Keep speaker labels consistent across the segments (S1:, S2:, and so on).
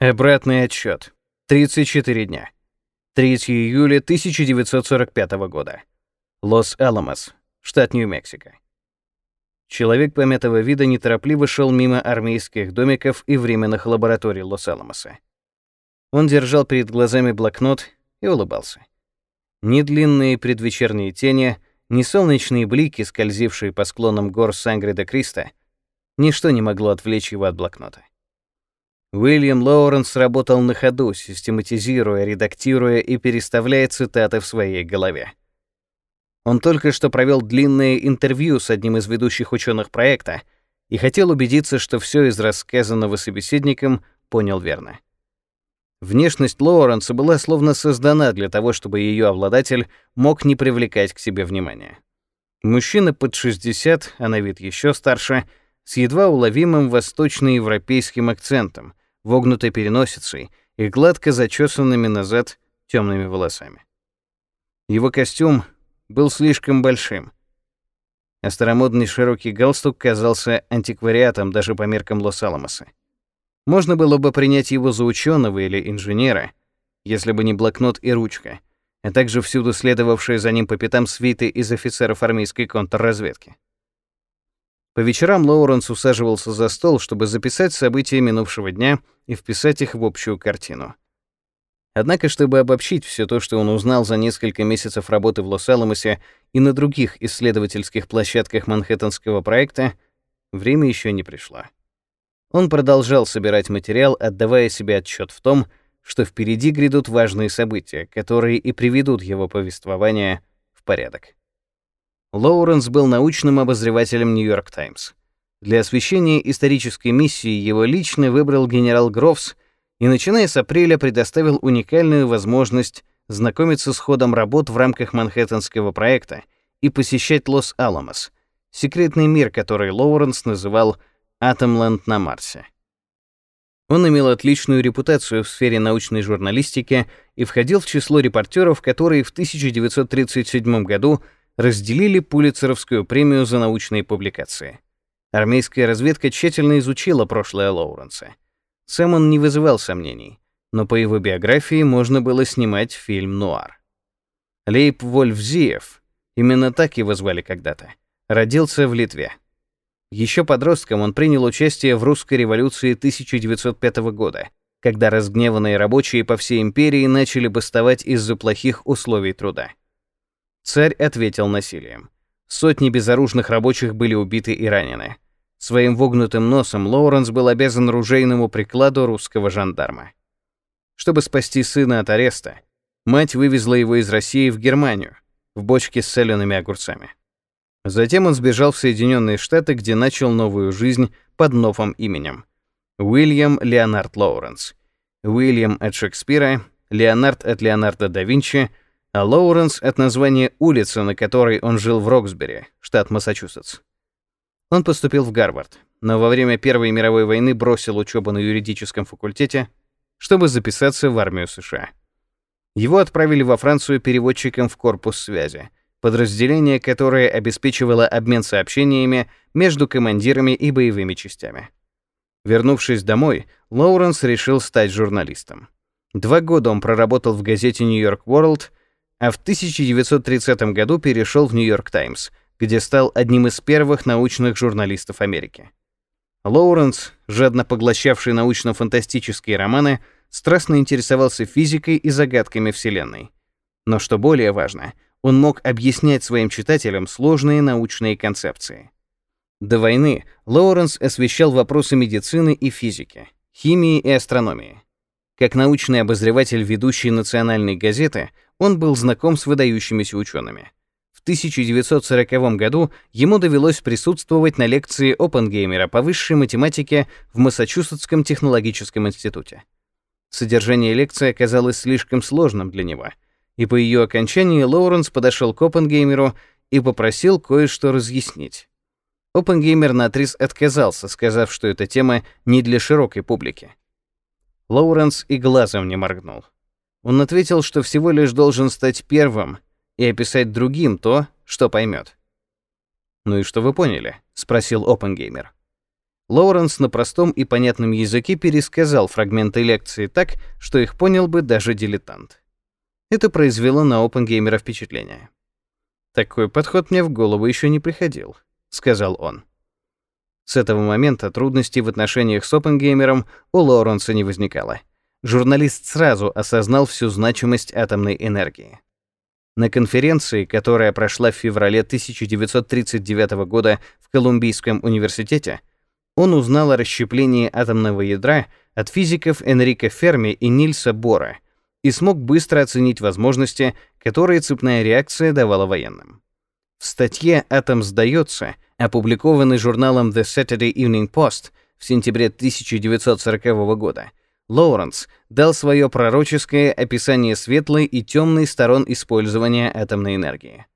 S1: Обратный отсчет. 34 дня. 3 июля 1945 года. Лос-Аламос, штат Нью-Мексико. Человек помятого вида неторопливо шел мимо армейских домиков и временных лабораторий Лос-Аламоса. Он держал перед глазами блокнот и улыбался. Ни длинные предвечерние тени, ни солнечные блики, скользившие по склонам гор Сангре-де-Кристо, ничто не могло отвлечь его от блокнота. Уильям Лоуренс работал на ходу, систематизируя, редактируя и переставляя цитаты в своей голове. Он только что провел длинное интервью с одним из ведущих ученых проекта и хотел убедиться, что все из рассказанного собеседником понял верно. Внешность Лоуренса была словно создана для того, чтобы ее обладатель мог не привлекать к себе внимания. Мужчина под 60, а на вид еще старше, с едва уловимым восточноевропейским акцентом, вогнутой переносицей и гладко зачесанными назад темными волосами. Его костюм был слишком большим, а старомодный широкий галстук казался антиквариатом даже по меркам Лос-Аламоса. Можно было бы принять его за ученого или инженера, если бы не блокнот и ручка, а также всюду следовавшие за ним по пятам свиты из офицеров армейской контрразведки. По вечерам Лоуренс усаживался за стол, чтобы записать события минувшего дня и вписать их в общую картину. Однако, чтобы обобщить все то, что он узнал за несколько месяцев работы в Лос-Аламосе и на других исследовательских площадках Манхэттенского проекта, время еще не пришло. Он продолжал собирать материал, отдавая себе отчет в том, что впереди грядут важные события, которые и приведут его повествование в порядок. Лоуренс был научным обозревателем Нью-Йорк Таймс. Для освещения исторической миссии его лично выбрал генерал Гровс и, начиная с апреля, предоставил уникальную возможность знакомиться с ходом работ в рамках Манхэттенского проекта и посещать Лос-Аламос, секретный мир, который Лоуренс называл «Атомленд на Марсе». Он имел отличную репутацию в сфере научной журналистики и входил в число репортеров, которые в 1937 году разделили Пулитцеровскую премию за научные публикации. Армейская разведка тщательно изучила прошлое Лоуренса. Сам он не вызывал сомнений, но по его биографии можно было снимать фильм «Нуар». Лейб Вольфзиев, именно так его звали когда-то, родился в Литве. Еще подростком он принял участие в русской революции 1905 года, когда разгневанные рабочие по всей империи начали бастовать из-за плохих условий труда. Царь ответил насилием. Сотни безоружных рабочих были убиты и ранены. Своим вогнутым носом Лоуренс был обязан ружейному прикладу русского жандарма. Чтобы спасти сына от ареста, мать вывезла его из России в Германию в бочке с солеными огурцами. Затем он сбежал в Соединенные Штаты, где начал новую жизнь под новым именем. Уильям Леонард Лоуренс. Уильям от Шекспира, Леонард от Леонардо да Винчи — а Лоуренс — от названия улицы, на которой он жил в Роксбери, штат Массачусетс. Он поступил в Гарвард, но во время Первой мировой войны бросил учебу на юридическом факультете, чтобы записаться в армию США. Его отправили во Францию переводчиком в корпус связи, подразделение, которое обеспечивало обмен сообщениями между командирами и боевыми частями. Вернувшись домой, Лоуренс решил стать журналистом. Два года он проработал в газете York World а в 1930 году перешел в Нью-Йорк Таймс, где стал одним из первых научных журналистов Америки. Лоуренс, жадно поглощавший научно-фантастические романы, страстно интересовался физикой и загадками Вселенной. Но что более важно, он мог объяснять своим читателям сложные научные концепции. До войны Лоуренс освещал вопросы медицины и физики, химии и астрономии. Как научный обозреватель ведущей национальной газеты, он был знаком с выдающимися учеными. В 1940 году ему довелось присутствовать на лекции Оппенгеймера по высшей математике в Массачусетском технологическом институте. Содержание лекции оказалось слишком сложным для него, и по ее окончании Лоуренс подошел к Оппенгеймеру и попросил кое-что разъяснить. Оппенгеймер наотрез отказался, сказав, что эта тема не для широкой публики. Лоуренс и глазом не моргнул. Он ответил, что всего лишь должен стать первым и описать другим то, что поймет. «Ну и что вы поняли?» — спросил Оппенгеймер. Лоуренс на простом и понятном языке пересказал фрагменты лекции так, что их понял бы даже дилетант. Это произвело на опенгеймера впечатление. «Такой подход мне в голову еще не приходил», — сказал он. С этого момента трудностей в отношениях с опенгеймером у Лоуренса не возникало. Журналист сразу осознал всю значимость атомной энергии. На конференции, которая прошла в феврале 1939 года в Колумбийском университете, он узнал о расщеплении атомного ядра от физиков Энрико Ферми и Нильса Бора и смог быстро оценить возможности, которые цепная реакция давала военным. В статье «Атом сдается», опубликованной журналом The Saturday Evening Post в сентябре 1940 года, Лоуренс дал свое пророческое описание светлой и темной сторон использования атомной энергии.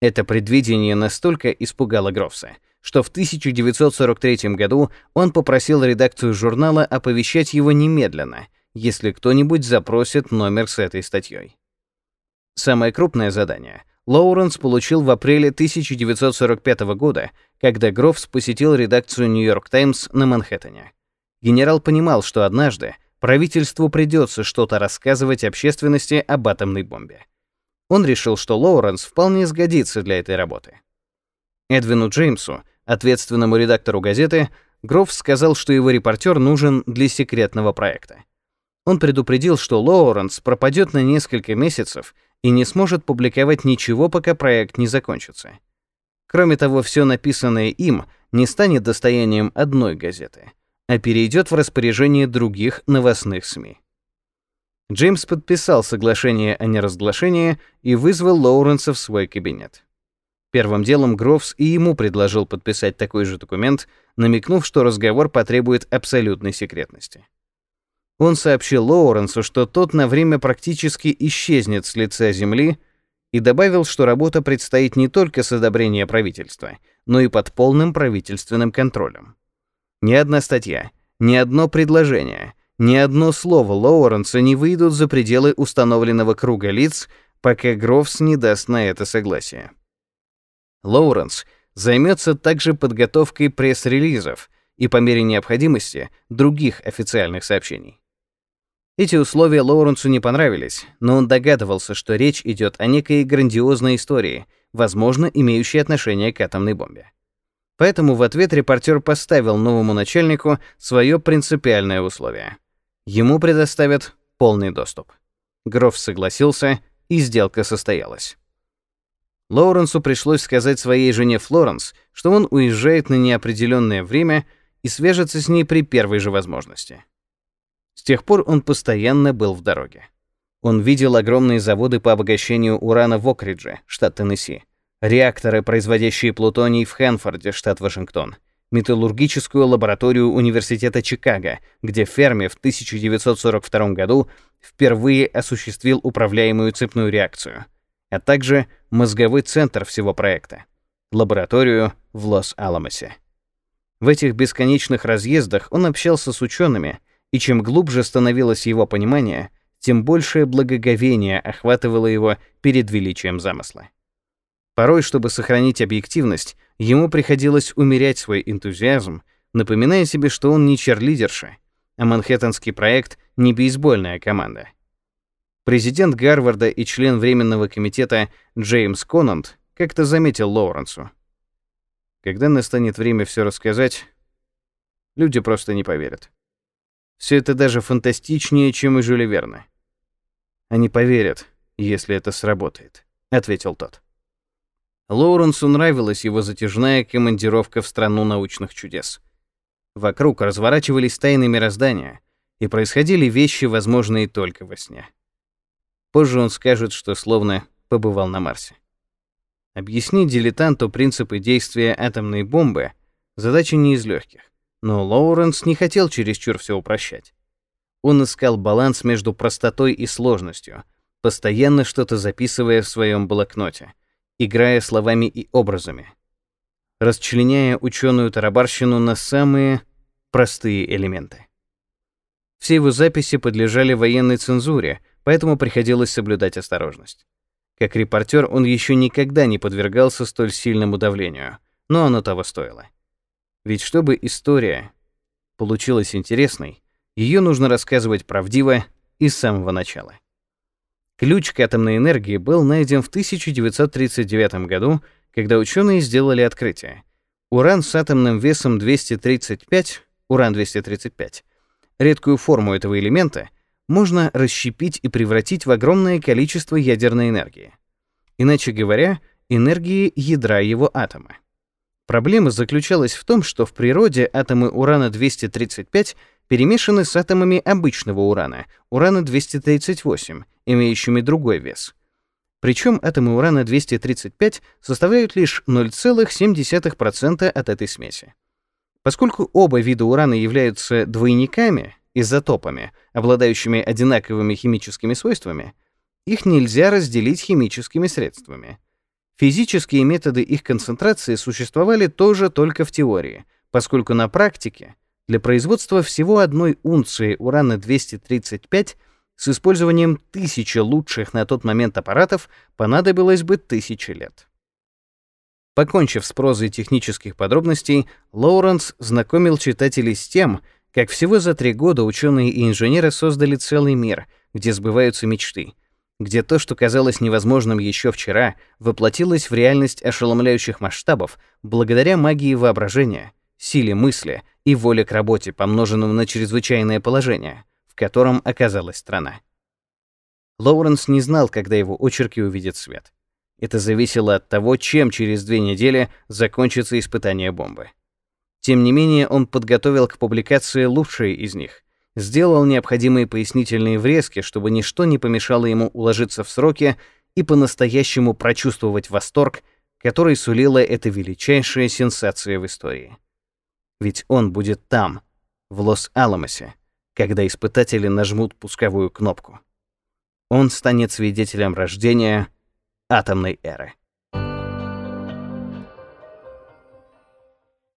S1: Это предвидение настолько испугало Грофса, что в 1943 году он попросил редакцию журнала оповещать его немедленно, если кто-нибудь запросит номер с этой статьей. Самое крупное задание Лоуренс получил в апреле 1945 года, когда Грофс посетил редакцию «Нью-Йорк Таймс» на Манхэттене. Генерал понимал, что однажды правительству придется что-то рассказывать общественности об атомной бомбе. Он решил, что Лоуренс вполне сгодится для этой работы. Эдвину Джеймсу, ответственному редактору газеты, Гроф сказал, что его репортер нужен для секретного проекта. Он предупредил, что Лоуренс пропадет на несколько месяцев и не сможет публиковать ничего, пока проект не закончится. Кроме того, все написанное им не станет достоянием одной газеты — а перейдет в распоряжение других новостных СМИ. Джеймс подписал соглашение о неразглашении и вызвал Лоуренса в свой кабинет. Первым делом Грофс и ему предложил подписать такой же документ, намекнув, что разговор потребует абсолютной секретности. Он сообщил Лоуренсу, что тот на время практически исчезнет с лица земли, и добавил, что работа предстоит не только с одобрения правительства, но и под полным правительственным контролем. Ни одна статья, ни одно предложение, ни одно слово Лоуренса не выйдут за пределы установленного круга лиц, пока Грофс не даст на это согласие. Лоуренс займется также подготовкой пресс-релизов и, по мере необходимости, других официальных сообщений. Эти условия Лоуренсу не понравились, но он догадывался, что речь идет о некой грандиозной истории, возможно, имеющей отношение к атомной бомбе. Поэтому в ответ репортер поставил новому начальнику свое принципиальное условие. Ему предоставят полный доступ. Гроф согласился, и сделка состоялась. Лоуренсу пришлось сказать своей жене Флоренс, что он уезжает на неопределенное время и свяжется с ней при первой же возможности. С тех пор он постоянно был в дороге. Он видел огромные заводы по обогащению урана в Окридже, штат Теннесси, реакторы, производящие плутоний в Хэнфорде, штат Вашингтон, металлургическую лабораторию Университета Чикаго, где Ферми в 1942 году впервые осуществил управляемую цепную реакцию, а также мозговой центр всего проекта — лабораторию в Лос-Аламосе. В этих бесконечных разъездах он общался с учеными, и чем глубже становилось его понимание, тем большее благоговение охватывало его перед величием замысла. Порой, чтобы сохранить объективность, ему приходилось умерять свой энтузиазм, напоминая себе, что он не черлидерша, а Манхэттенский проект — не бейсбольная команда. Президент Гарварда и член Временного комитета Джеймс Конант как-то заметил Лоуренсу. Когда настанет время все рассказать, люди просто не поверят. Все это даже фантастичнее, чем и Жюля Верна. Они поверят, если это сработает, ответил тот. Лоуренсу нравилась его затяжная командировка в страну научных чудес. Вокруг разворачивались тайны мироздания, и происходили вещи, возможные только во сне. Позже он скажет, что словно побывал на Марсе. Объяснить дилетанту принципы действия атомной бомбы — задача не из легких, но Лоуренс не хотел чересчур все упрощать. Он искал баланс между простотой и сложностью, постоянно что-то записывая в своем блокноте — играя словами и образами, расчленяя ученую тарабарщину на самые простые элементы. Все его записи подлежали военной цензуре, поэтому приходилось соблюдать осторожность. Как репортер он еще никогда не подвергался столь сильному давлению, но оно того стоило. Ведь чтобы история получилась интересной, ее нужно рассказывать правдиво и с самого начала. Ключ к атомной энергии был найден в 1939 году, когда ученые сделали открытие. Уран с атомным весом 235, уран-235, редкую форму этого элемента, можно расщепить и превратить в огромное количество ядерной энергии. Иначе говоря, энергии ядра его атома. Проблема заключалась в том, что в природе атомы урана-235 перемешаны с атомами обычного урана, урана-238, имеющими другой вес. Причем атомы урана-235 составляют лишь 0,7% от этой смеси. Поскольку оба вида урана являются двойниками, изотопами, обладающими одинаковыми химическими свойствами, их нельзя разделить химическими средствами. Физические методы их концентрации существовали тоже только в теории, поскольку на практике для производства всего одной унции урана-235 с использованием тысячи лучших на тот момент аппаратов понадобилось бы тысячи лет. Покончив с прозой технических подробностей, Лоуренс знакомил читателей с тем, как всего за три года ученые и инженеры создали целый мир, где сбываются мечты, где то, что казалось невозможным еще вчера, воплотилось в реальность ошеломляющих масштабов благодаря магии воображения, силе мысли и воле к работе, помноженным на чрезвычайное положение, котором оказалась страна. Лоуренс не знал, когда его очерки увидят свет. Это зависело от того, чем через две недели закончится испытание бомбы. Тем не менее, он подготовил к публикации лучшие из них, сделал необходимые пояснительные врезки, чтобы ничто не помешало ему уложиться в сроки и по-настоящему прочувствовать восторг, который сулила эта величайшая сенсация в истории. Ведь он будет там, в Лос-Аламосе, когда испытатели нажмут пусковую кнопку. Он станет свидетелем рождения атомной эры.